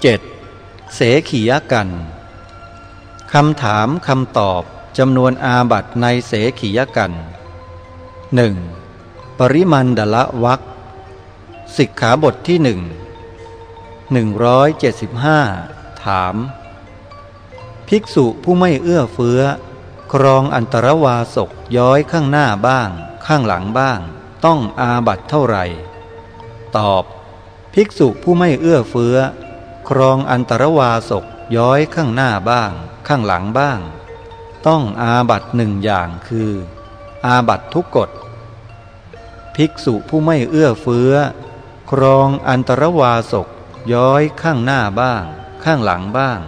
7. เสขียกันคำถามคำตอบจำนวนอาบัตในเสขียกัน 1. ปริมันดละวักสิกขาบทที่หนึ่งหนึ่งร้อยเจ็ดสิบห้าถาม ภิกษุผู้ไม่เอื้อเฟื้อ ครองอันตรวาสกย้อยข้างหน้าบ้าง ข้างหลังบ้าง ต้องอาบัตเท่าไหร่ ตอบ ภิกษุผู้ไม่เอื้อเฟื้อ ครองอันตรวาสกย้อยข้างหน้าบ้าง ข้างหลังบ้าง ต้องอาบัตหนึ่งอย่างคือ อาบัตทุกกฎ ภิกษุผู้ไม่เอื้อเฟื้อ ครองอันตรวาสกย้อยข้างหน้าบ้าง ข้างหลังบ้าง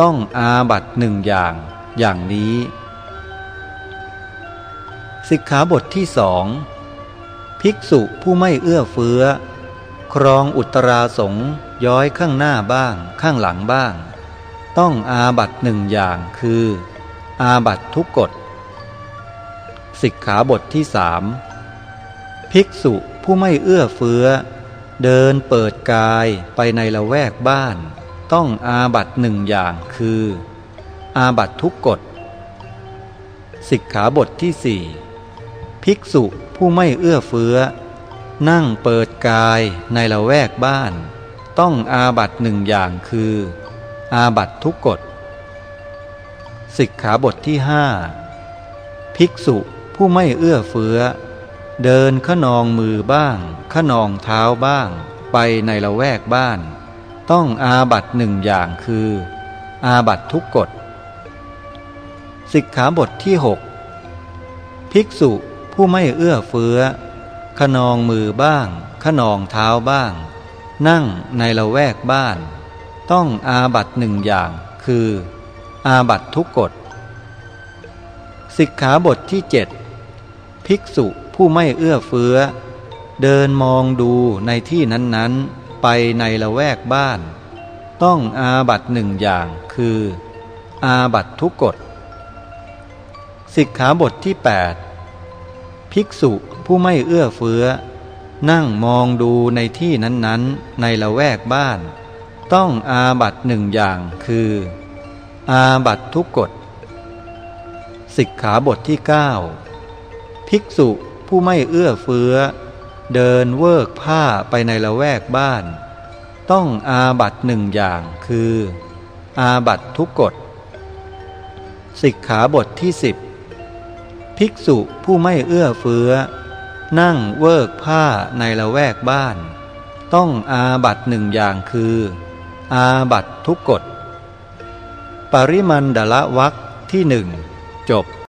ต้องอาบัตหนึ่งอย่าง อย่างนี้ สิกขาบทที่สองภิกษุผู้ไม่เอื้อเฟื้อ ครองอุตราสงย้อยข้างหน้าบ้าง ข้างหลังบ้าง ต้องอาบัตหนึ่งอย่างคือ อาบัตทุกกฎสิกขาบทที่สามภิกษุผู้ไม่เอื้อเฟื้อ เดินเปิดกายไปในละแวกบ้าน ต้องอาบัตหนึ่งอย่างคือ อาบัตทุกกฎสิกขาบทที่สี่ภิกษุผู้ไม่เอื้อเฟื้อ นั่งเปิดกายในละแวกบ้าน ต้องอาบัตหนึ่งอย่างคือ อาบัตทุกกฎสิกขาบทที่ห้าภิกษุผู้ไม่เอื้อเฟื้อ เดินขนองมือบ้าง ขนองเท้าบ้าง ไปในละแวกบ้าน ต้องอาบัตหนึ่งอย่างคือ อาบัตทุกกฎสิกขาบทที่หกภิกษุผู้ไม่เอื้อเฟื้อ ขนองมือบ้าง ขนองเท้าบ้าง นั่งในละแวกบ้าน ต้องอาบัตหนึ่งอย่าง คือ อาบัตทุกกฎสิกขาบทที่เจ็ดภิกษุผู้ไม่เอื้อเฟื้อ เดินมองดูในที่นั้นๆ ไปในละแวกบ้าน ต้องอาบัตหนึ่งอย่างคือ อาบัตทุกกฎสิกขาบทที่ 8 ภิกษุ ผู้ไม่เอื้อเฟื้อ นั่งมองดูในที่นั้นๆ ในละแวกบ้าน ต้องอาบัตหนึ่งอย่างคือ อาบัตทุกกฎสิกขาบทที่ 9 ภิกษุผู้ไม่เอื้อเฟื้อ เดินเวิกผ้าไปในละแวกบ้าน ต้องอาบัตหนึ่งอย่างคือ อาบัตทุกกฎสิกขาบทที่สิบภิกษุผู้ไม่เอื้อเฟื้อ นั่งเวิกผ้าในละแวกบ้าน ต้องอาบัตหนึ่งอย่างคือ อาบัตทุกกฎ ปริมันดละวักที่หนึ่งจบ